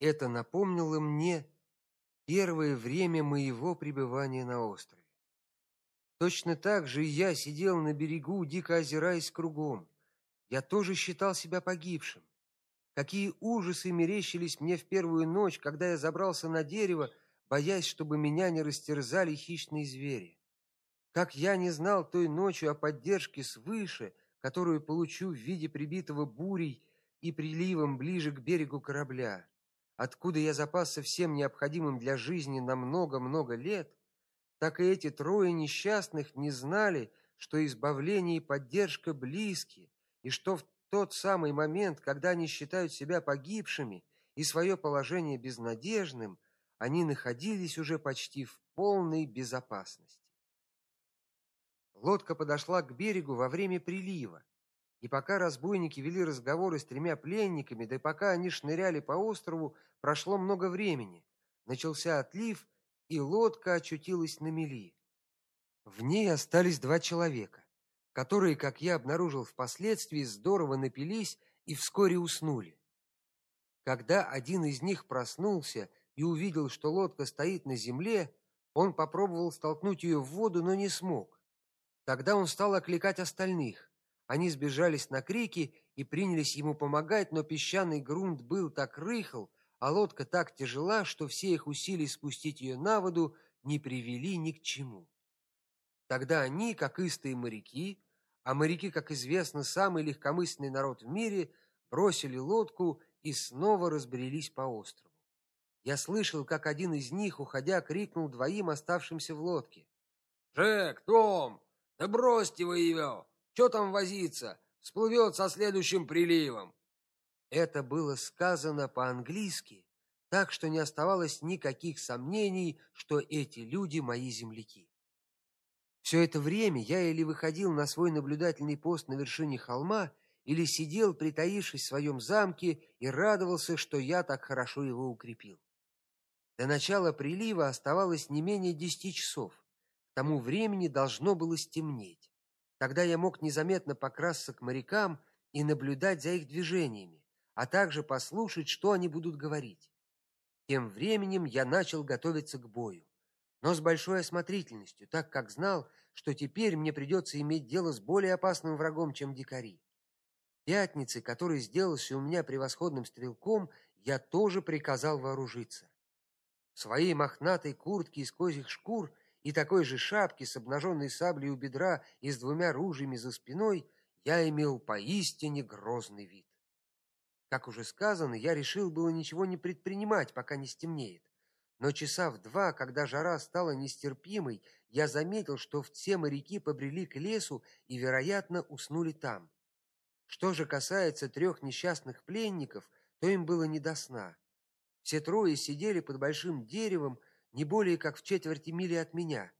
Это напомнило мне первое время моего пребывания на острове. Точно так же я сидел на берегу, дико озираясь кругом. Я тоже считал себя погибшим. Какие ужасы мерещились мне в первую ночь, когда я забрался на дерево, боясь, чтобы меня не растерзали хищные звери. Как я не знал той ночью о поддержке свыше, которую получу в виде прибитого бурей и приливом ближе к берегу корабля, откуда я запасся всем необходимым для жизни на много-много лет, так и эти трое несчастных не знали, что избавление и поддержка близки, и что в тот самый момент, когда они считают себя погибшими и свое положение безнадежным, они находились уже почти в полной безопасности. Лодка подошла к берегу во время прилива, и пока разбойники вели разговоры с тремя пленниками, да и пока они шныряли по острову, прошло много времени. Начался отлив, и лодка очутилась на мели. В ней остались два человека, которые, как я обнаружил впоследствии, здорово напились и вскоре уснули. Когда один из них проснулся и увидел, что лодка стоит на земле, он попробовал столкнуть ее в воду, но не смог. Тогда он стал окликать остальных. Они сбежались на крики и принялись ему помогать, но песчаный грунт был так рыхл, а лодка так тяжела, что все их усилия спустить ее на воду не привели ни к чему. Тогда они, как истые моряки, а моряки, как известно, самый легкомысленный народ в мире, бросили лодку и снова разбрелись по острову. Я слышал, как один из них, уходя, крикнул двоим оставшимся в лодке: "Джек, Том, да бросьте вы ее! Что там возиться? Всплывет со следующим приливом. Это было сказано по-английски, так что не оставалось никаких сомнений, что эти люди мои земляки. Все это время я или выходил на свой наблюдательный пост на вершине холма, или сидел, притаившись в своем замке, и радовался, что я так хорошо его укрепил. До начала прилива оставалось не менее десяти часов. К тому времени должно было стемнеть. Тогда я мог незаметно покрасться к морякам и наблюдать за их движениями, а также послушать, что они будут говорить. Тем временем я начал готовиться к бою, но с большой осмотрительностью, так как знал, что теперь мне придется иметь дело с более опасным врагом, чем дикари. Пятницы, который сделался у меня превосходным стрелком, я тоже приказал вооружиться. В своей мохнатой куртке из козьих шкур и такой же шапки с обнаженной саблей у бедра и с двумя ружьями за спиной, я имел поистине грозный вид. Как уже сказано, я решил было ничего не предпринимать, пока не стемнеет. Но часа в два, когда жара стала нестерпимой, я заметил, что все моряки побрели к лесу и, вероятно, уснули там. Что же касается трех несчастных пленников, то им было не до сна. Все трое сидели под большим деревом, не более как в четверти мили от меня,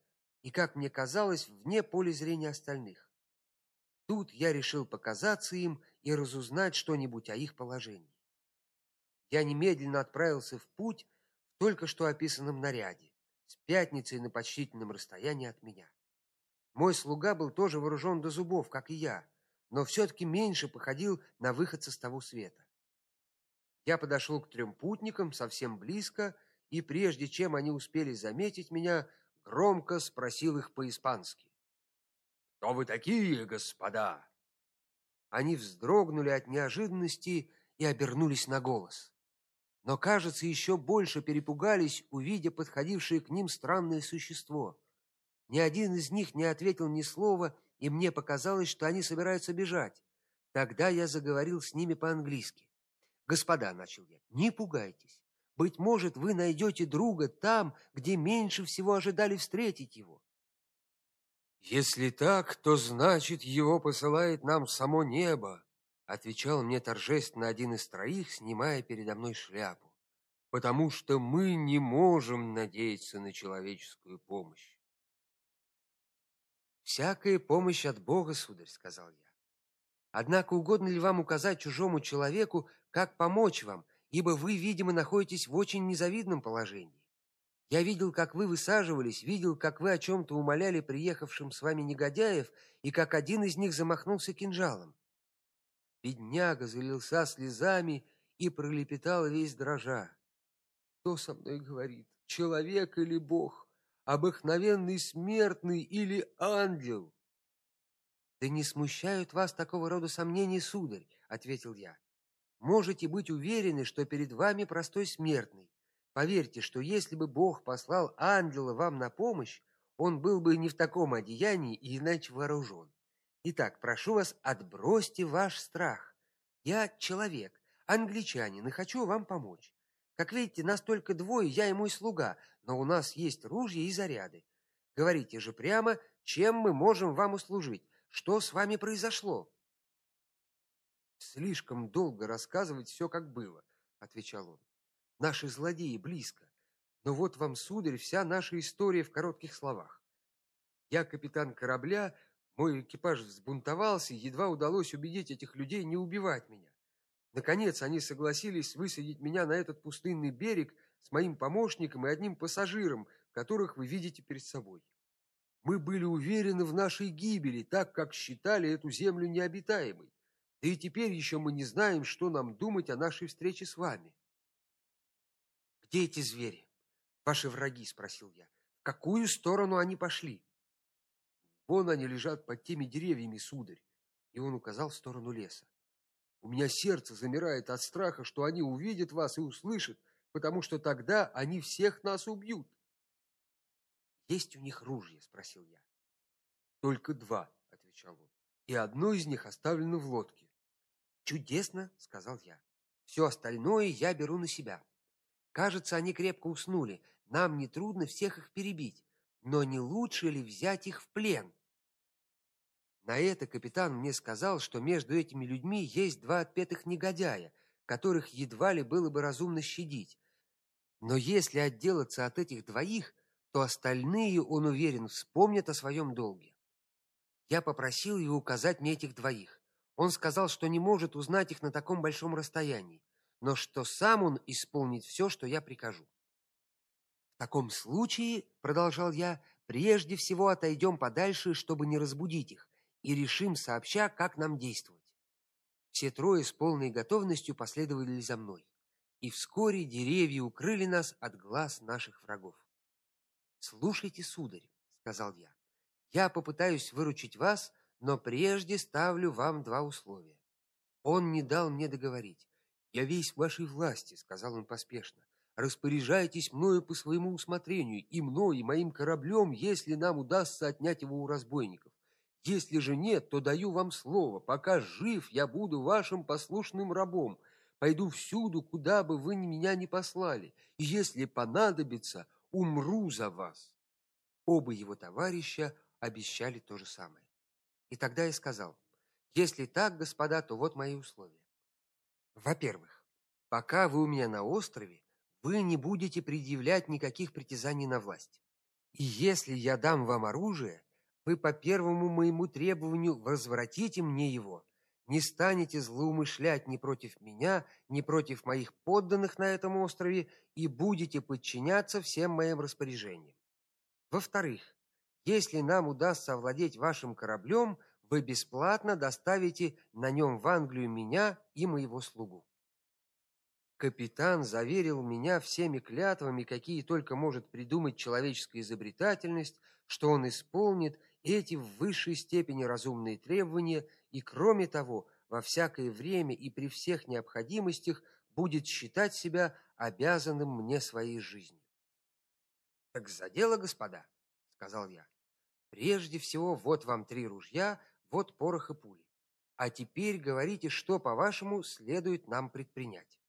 и, как мне казалось, вне поля зрения остальных. Тут я решил показаться им и разузнать что-нибудь о их положении. Я немедленно отправился в путь в только что описанном наряде, с пятницей на почтительном расстоянии от меня. Мой слуга был тоже вооружен до зубов, как и я, но все таки меньше походил на выходца с того света. Я подошел к трем путникам совсем близко и прежде чем они успели заметить меня, громко спросил их по-испански: "Кто вы такие, господа?" Они вздрогнули от неожиданности и обернулись на голос. Но, кажется, еще больше перепугались, увидя подходившее к ним странное существо. Ни один из них не ответил ни слова, и мне показалось, что они собираются бежать. Тогда я заговорил с ними по-английски. "Господа", начал я. "Не пугайтесь. Быть может, вы найдете друга там, где меньше всего ожидали встретить его. Если так, то значит, его посылает нам само небо, отвечал мне торжественно один из троих, снимая передо мной шляпу. Потому что мы не можем надеяться на человеческую помощь. Всякая помощь от Бога, сударь, сказал я. Однако угодно ли вам указать чужому человеку, как помочь вам, ибо вы, видимо, находитесь в очень незавидном положении. Я видел, как вы высаживались, видел, как вы о чем то умоляли приехавшим с вами негодяев, и как один из них замахнулся кинжалом. Бедняга залился слезами и пролепетал весь дрожа: Кто со мной говорит? Человек или бог? Обыкновенный смертный или ангел? Да не смущают вас такого рода сомнения, сударь, ответил я. Можете быть уверены, что перед вами простой смертный. Поверьте, что если бы Бог послал ангела вам на помощь, он был бы не в таком одеянии и иначе вооружен. Итак, прошу вас, отбросьте ваш страх. Я человек, англичанин, и хочу вам помочь. Как видите, нас только двое, я и мой слуга, но у нас есть ружья и заряды. Говорите же прямо, чем мы можем вам услужить? Что с вами произошло? Слишком долго рассказывать все, как было, отвечал он. Наши злодеи близко. Но вот вам, сударь, вся наша история в коротких словах. Я капитан корабля, мой экипаж взбунтовался, едва удалось убедить этих людей не убивать меня. Наконец они согласились высадить меня на этот пустынный берег с моим помощником и одним пассажиром, которых вы видите перед собой. Мы были уверены в нашей гибели, так как считали эту землю необитаемой. Да и теперь еще мы не знаем, что нам думать о нашей встрече с вами. Где эти звери? Ваши враги, спросил я. В какую сторону они пошли? Вон они лежат под теми деревьями, сударь, и он указал в сторону леса. У меня сердце замирает от страха, что они увидят вас и услышат, потому что тогда они всех нас убьют. Есть у них ружья, спросил я. Только два, отвечал он. И одно из них оставлено в лодке. Чудесно, сказал я. Все остальное я беру на себя. Кажется, они крепко уснули. Нам не трудно всех их перебить, но не лучше ли взять их в плен? На это капитан мне сказал, что между этими людьми есть два отпетых негодяя, которых едва ли было бы разумно щадить. Но если отделаться от этих двоих, то остальные, он уверен, вспомнят о своем долге. Я попросил его указать мне этих двоих. Он сказал, что не может узнать их на таком большом расстоянии, но что сам он исполнит все, что я прикажу. В таком случае, продолжал я, прежде всего отойдем подальше, чтобы не разбудить их, и решим сообща, как нам действовать. Все трое с полной готовностью последовали за мной, и вскоре деревья укрыли нас от глаз наших врагов. "Слушайте, сударь", сказал я. "Я попытаюсь выручить вас, но прежде ставлю вам два условия". Он не дал мне договорить. "Я весь в вашей власти", сказал он поспешно. "Распоряжайтесь мною по своему усмотрению, и мной, и моим кораблем, если нам удастся отнять его у разбойников. Если же нет, то даю вам слово, пока жив, я буду вашим послушным рабом. Пойду всюду, куда бы вы меня ни послали, и если понадобится, умру за вас. Оба его товарища обещали то же самое. И тогда я сказал: "Если так, господа, то вот мои условия. Во-первых, пока вы у меня на острове, вы не будете предъявлять никаких притязаний на власть. И если я дам вам оружие, вы по первому моему требованию возвратите мне его. Не станете злоумышлять ни против меня, ни против моих подданных на этом острове и будете подчиняться всем моим распоряжениям. Во-вторых, если нам удастся овладеть вашим кораблем, вы бесплатно доставите на нем в Англию меня и моего слугу. Капитан заверил меня всеми клятвами, какие только может придумать человеческая изобретательность, что он исполнит эти в высшей степени разумные требования и кроме того, во всякое время и при всех необходимостях будет считать себя обязанным мне своей жизнью. Так за дело, господа, сказал я. Прежде всего, вот вам три ружья, вот порох и пули. А теперь говорите, что, по-вашему, следует нам предпринять.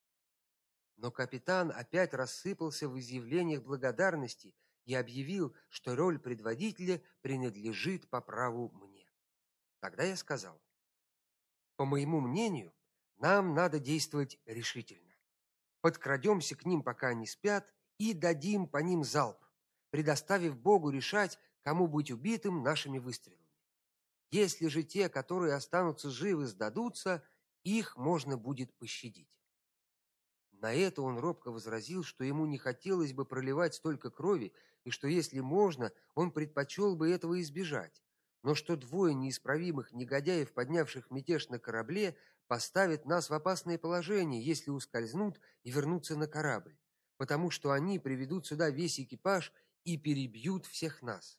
Но капитан опять рассыпался в изъявлениях благодарности и объявил, что роль предводителя принадлежит по праву мне. Тогда я сказал: "По моему мнению, нам надо действовать решительно. Подкрадемся к ним, пока они спят, и дадим по ним залп, предоставив Богу решать, кому быть убитым нашими выстрелами. Если же те, которые останутся живы, сдадутся, их можно будет пощадить. На это он робко возразил, что ему не хотелось бы проливать столько крови, и что если можно, он предпочел бы этого избежать, но что двое неисправимых негодяев, поднявших мятеж на корабле, поставят нас в опасное положение, если ускользнут и вернутся на корабль. потому что они приведут сюда весь экипаж и перебьют всех нас.